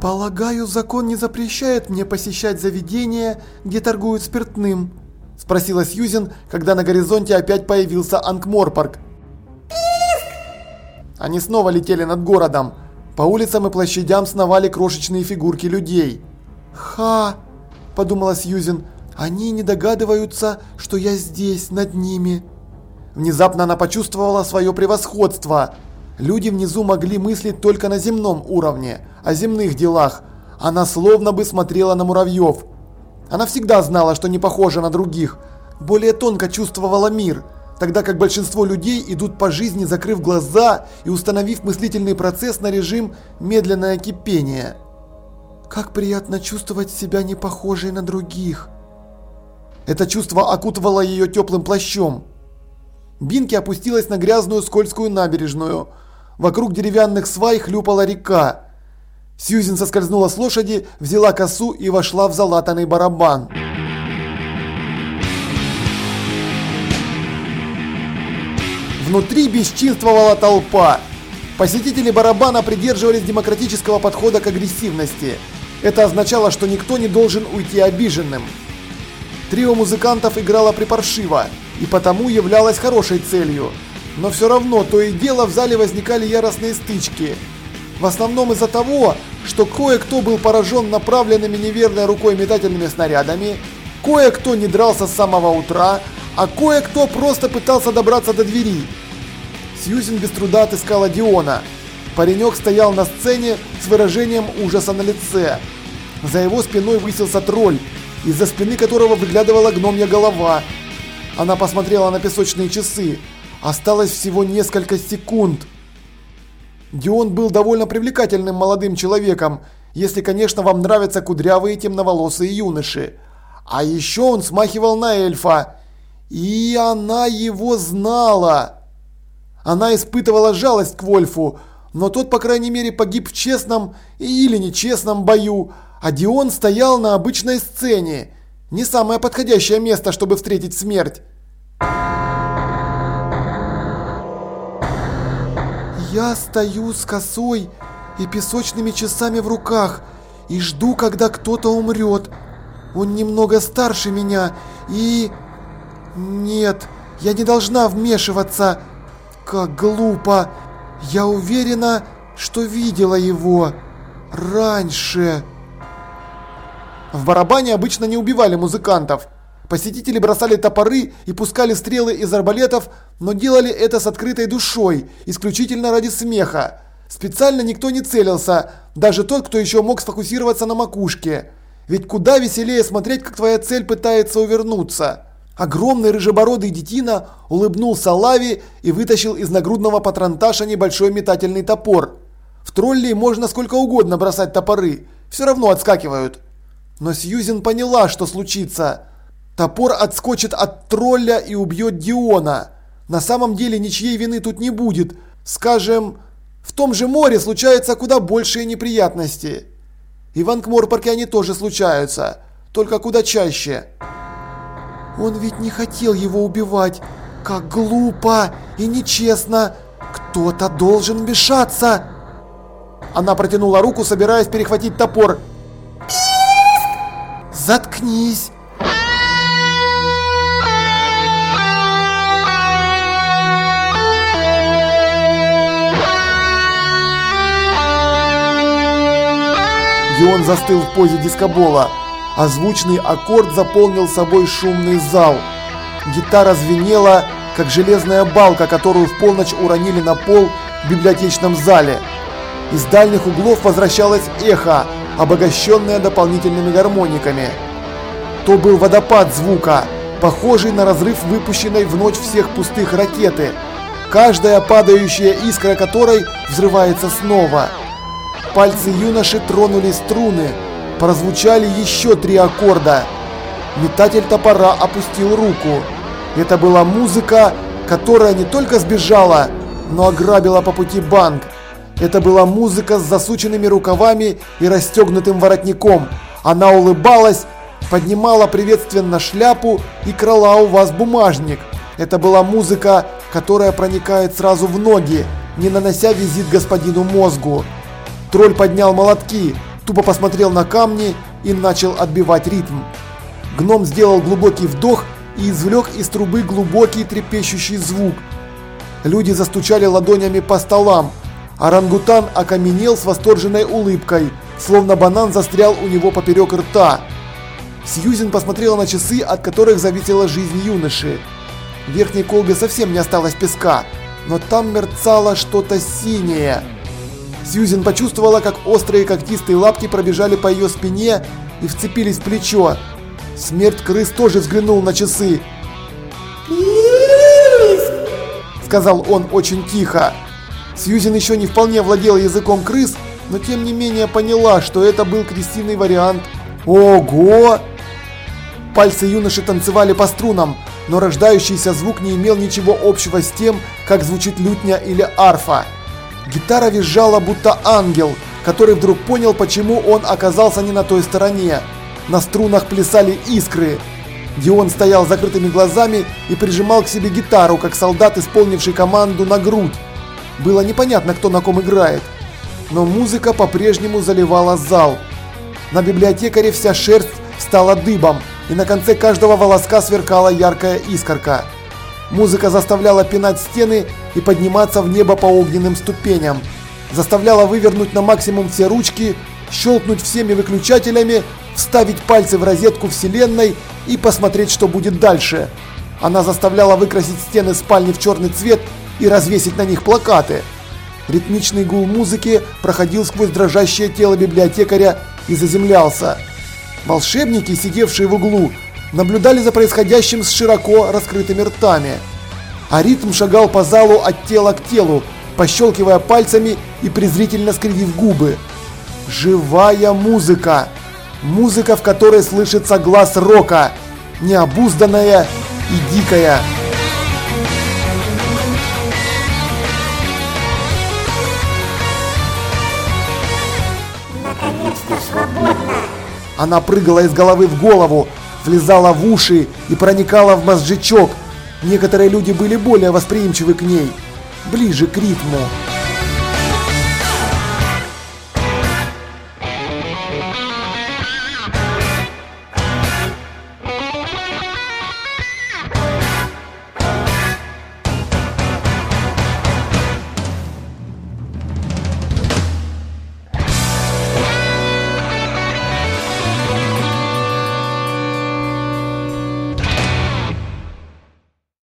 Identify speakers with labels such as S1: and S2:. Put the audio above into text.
S1: «Полагаю, закон не запрещает мне посещать заведения, где торгуют спиртным?» – спросила Сьюзен, когда на горизонте опять появился Ангморпарк. Они снова летели над городом. По улицам и площадям сновали крошечные фигурки людей. «Ха!» – подумала Сьюзен. «Они не догадываются, что я здесь, над ними». Внезапно она почувствовала свое превосходство. Люди внизу могли мыслить только на земном уровне, о земных делах. Она словно бы смотрела на муравьев. Она всегда знала, что не похожа на других. Более тонко чувствовала мир, тогда как большинство людей идут по жизни, закрыв глаза и установив мыслительный процесс на режим медленное кипение. Как приятно чувствовать себя не похожей на других. Это чувство окутывало ее теплым плащом. Бинки опустилась на грязную скользкую набережную. Вокруг деревянных свай хлюпала река. Сьюзен соскользнула с лошади, взяла косу и вошла в залатанный барабан. Внутри бесчинствовала толпа. Посетители барабана придерживались демократического подхода к агрессивности. Это означало, что никто не должен уйти обиженным. Трио музыкантов играло припаршиво и потому являлось хорошей целью. Но все равно то и дело в зале возникали яростные стычки. В основном из-за того, что кое-кто был поражен направленными неверной рукой метательными снарядами, кое-кто не дрался с самого утра, а кое-кто просто пытался добраться до двери. Сьюзен без труда отыскала Диона. Паренек стоял на сцене с выражением ужаса на лице. За его спиной высился тролль, из-за спины которого выглядывала гномья голова. Она посмотрела на песочные часы. Осталось всего несколько секунд. Дион был довольно привлекательным молодым человеком, если, конечно, вам нравятся кудрявые темноволосые юноши. А еще он смахивал на эльфа. И она его знала. Она испытывала жалость к Вольфу, но тот, по крайней мере, погиб в честном или нечестном бою, а Дион стоял на обычной сцене. Не самое подходящее место, чтобы встретить смерть. Я стою с косой и песочными часами в руках и жду, когда кто-то умрет. Он немного старше меня и... Нет, я не должна вмешиваться. Как глупо. Я уверена, что видела его раньше. В барабане обычно не убивали музыкантов. Посетители бросали топоры и пускали стрелы из арбалетов, но делали это с открытой душой, исключительно ради смеха. Специально никто не целился, даже тот, кто еще мог сфокусироваться на макушке. Ведь куда веселее смотреть, как твоя цель пытается увернуться. Огромный рыжебородый детина улыбнулся Лави и вытащил из нагрудного патронташа небольшой метательный топор. В троллей можно сколько угодно бросать топоры, все равно отскакивают. Но Сьюзен поняла, что случится. Топор отскочит от тролля и убьет Диона. На самом деле ничьей вины тут не будет. Скажем, в том же море случаются куда большие неприятности. И в Анкморпорке они тоже случаются, только куда чаще. Он ведь не хотел его убивать. Как глупо и нечестно. Кто-то должен вмешаться. Она протянула руку, собираясь перехватить топор. Заткнись! Дион застыл в позе дискобола, а звучный аккорд заполнил собой шумный зал. Гитара звенела, как железная балка, которую в полночь уронили на пол в библиотечном зале. Из дальних углов возвращалось эхо, обогащенная дополнительными гармониками. То был водопад звука, похожий на разрыв выпущенной в ночь всех пустых ракеты, каждая падающая искра которой взрывается снова. Пальцы юноши тронули струны, прозвучали еще три аккорда. Метатель топора опустил руку. Это была музыка, которая не только сбежала, но ограбила по пути банк. Это была музыка с засученными рукавами и расстегнутым воротником. Она улыбалась, поднимала приветственно шляпу и крала у вас бумажник. Это была музыка, которая проникает сразу в ноги, не нанося визит господину мозгу. Тролль поднял молотки. тупо посмотрел на камни и начал отбивать ритм. Гном сделал глубокий вдох и извлек из трубы глубокий трепещущий звук. Люди застучали ладонями по столам. Орангутан окаменел с восторженной улыбкой, словно банан застрял у него поперек рта. Сьюзен посмотрела на часы, от которых зависела жизнь юноши. В верхней колбе совсем не осталось песка, но там мерцало что-то синее. Сьюзен почувствовала, как острые когтистые лапки пробежали по ее спине и вцепились в плечо. Смерть крыс тоже взглянул на часы. Сказал он очень тихо. Сьюзен еще не вполне владела языком крыс, но тем не менее поняла, что это был крестийный вариант. Ого! Пальцы юноши танцевали по струнам, но рождающийся звук не имел ничего общего с тем, как звучит лютня или арфа. Гитара визжала, будто ангел, который вдруг понял, почему он оказался не на той стороне. На струнах плясали искры. Дион стоял с закрытыми глазами и прижимал к себе гитару, как солдат, исполнивший команду на грудь. Было непонятно, кто на ком играет. Но музыка по-прежнему заливала зал. На библиотекаре вся шерсть стала дыбом, и на конце каждого волоска сверкала яркая искорка. Музыка заставляла пинать стены и подниматься в небо по огненным ступеням. Заставляла вывернуть на максимум все ручки, щелкнуть всеми выключателями, вставить пальцы в розетку вселенной и посмотреть, что будет дальше. Она заставляла выкрасить стены спальни в черный цвет и развесить на них плакаты. Ритмичный гул музыки проходил сквозь дрожащее тело библиотекаря и заземлялся. Волшебники, сидевшие в углу, наблюдали за происходящим с широко раскрытыми ртами. А ритм шагал по залу от тела к телу, пощелкивая пальцами и презрительно скривив губы. Живая музыка! Музыка, в которой слышится глаз рока, необузданная и дикая. Она прыгала из головы в голову, влезала в уши и проникала в мозжечок. Некоторые люди были более восприимчивы к ней, ближе к ритму.